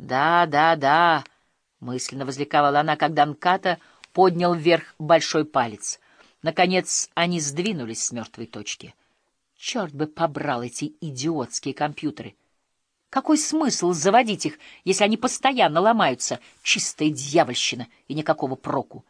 «Да, да, да», — мысленно возликовала она, когда Нката поднял вверх большой палец. Наконец они сдвинулись с мертвой точки. Черт бы побрал эти идиотские компьютеры! Какой смысл заводить их, если они постоянно ломаются? Чистая дьявольщина и никакого проку.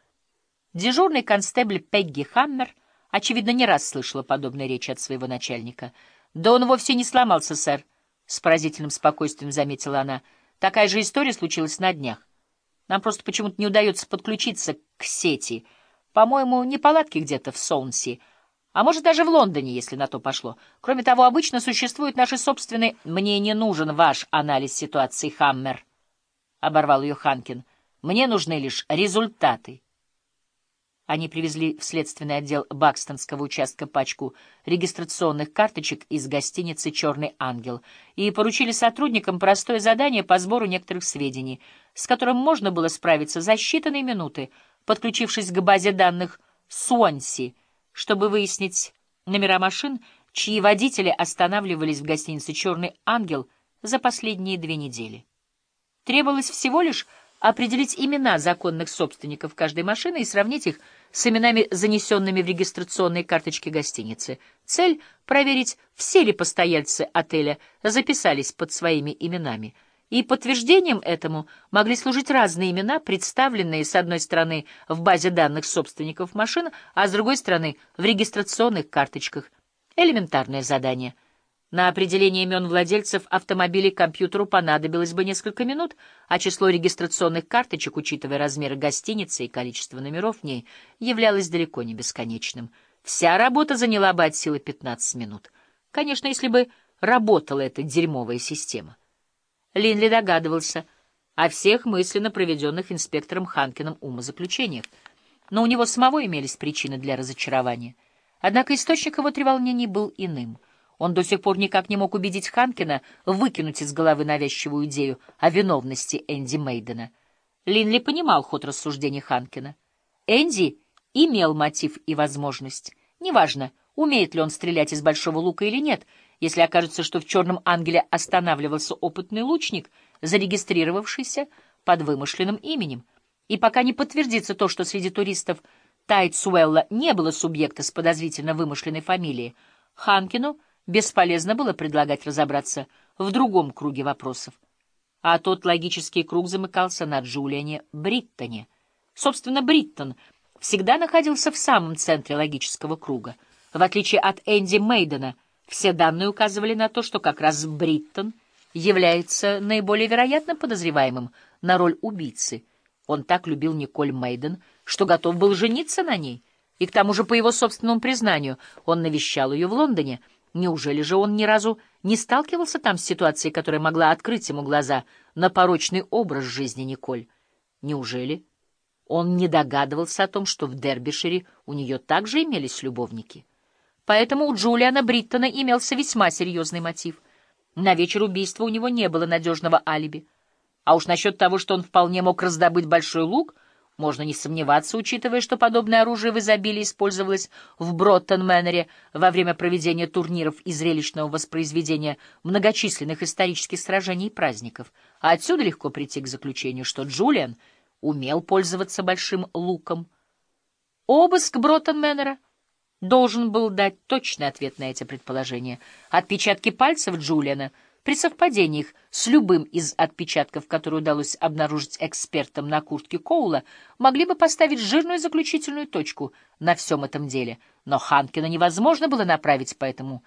Дежурный констебль Пегги Хаммер, очевидно, не раз слышала подобные речи от своего начальника. «Да он вовсе не сломался, сэр», — с поразительным спокойствием заметила она. «Такая же история случилась на днях. Нам просто почему-то не удается подключиться к сети. По-моему, неполадки где-то в Солнси, а может, даже в Лондоне, если на то пошло. Кроме того, обычно существуют наши собственные... Мне не нужен ваш анализ ситуации, Хаммер, — оборвал ее Ханкин. Мне нужны лишь результаты. Они привезли в следственный отдел Бакстонского участка пачку регистрационных карточек из гостиницы «Черный ангел» и поручили сотрудникам простое задание по сбору некоторых сведений, с которым можно было справиться за считанные минуты, подключившись к базе данных «Суонси», чтобы выяснить номера машин, чьи водители останавливались в гостинице «Черный ангел» за последние две недели. Требовалось всего лишь определить имена законных собственников каждой машины и сравнить их с именами, занесенными в регистрационные карточки гостиницы. Цель — проверить, все ли постояльцы отеля записались под своими именами. И подтверждением этому могли служить разные имена, представленные, с одной стороны, в базе данных собственников машин, а с другой стороны, в регистрационных карточках. Элементарное задание — на определение имен владельцев автомобилей компьютеру понадобилось бы несколько минут, а число регистрационных карточек, учитывая размеры гостиницы и количество номеров в ней, являлось далеко не бесконечным. Вся работа заняла бы от силы 15 минут. Конечно, если бы работала эта дерьмовая система. Линли догадывался о всех мысленно проведенных инспектором Ханкином умозаключениях, но у него самого имелись причины для разочарования. Однако источник его треволнений был иным — он до сих пор никак не мог убедить Ханкина выкинуть из головы навязчивую идею о виновности Энди Мейдена. Линли понимал ход рассуждений Ханкина. Энди имел мотив и возможность. Неважно, умеет ли он стрелять из большого лука или нет, если окажется, что в «Черном ангеле» останавливался опытный лучник, зарегистрировавшийся под вымышленным именем. И пока не подтвердится то, что среди туристов Тайтсуэлла не было субъекта с подозрительно вымышленной фамилией, Ханкину — Бесполезно было предлагать разобраться в другом круге вопросов. А тот логический круг замыкался на Джулиане Бриттоне. Собственно, Бриттон всегда находился в самом центре логического круга. В отличие от Энди Мейдена, все данные указывали на то, что как раз Бриттон является наиболее вероятным подозреваемым на роль убийцы. Он так любил Николь Мейден, что готов был жениться на ней. И к тому же, по его собственному признанию, он навещал ее в Лондоне — Неужели же он ни разу не сталкивался там с ситуацией, которая могла открыть ему глаза на порочный образ жизни Николь? Неужели он не догадывался о том, что в Дербишире у нее также имелись любовники? Поэтому у Джулиана Бриттона имелся весьма серьезный мотив. На вечер убийства у него не было надежного алиби. А уж насчет того, что он вполне мог раздобыть большой лук — можно не сомневаться, учитывая, что подобное оружие в изобилии использовалось в Броттон-Мэннере во время проведения турниров и зрелищного воспроизведения многочисленных исторических сражений и праздников. А отсюда легко прийти к заключению, что Джулиан умел пользоваться большим луком. Обыск Броттон-Мэннера должен был дать точный ответ на эти предположения. Отпечатки пальцев Джулиана — при совпадениях с любым из отпечатков, которые удалось обнаружить экспертам на куртке Коула, могли бы поставить жирную заключительную точку на всем этом деле. Но Ханкина невозможно было направить по этому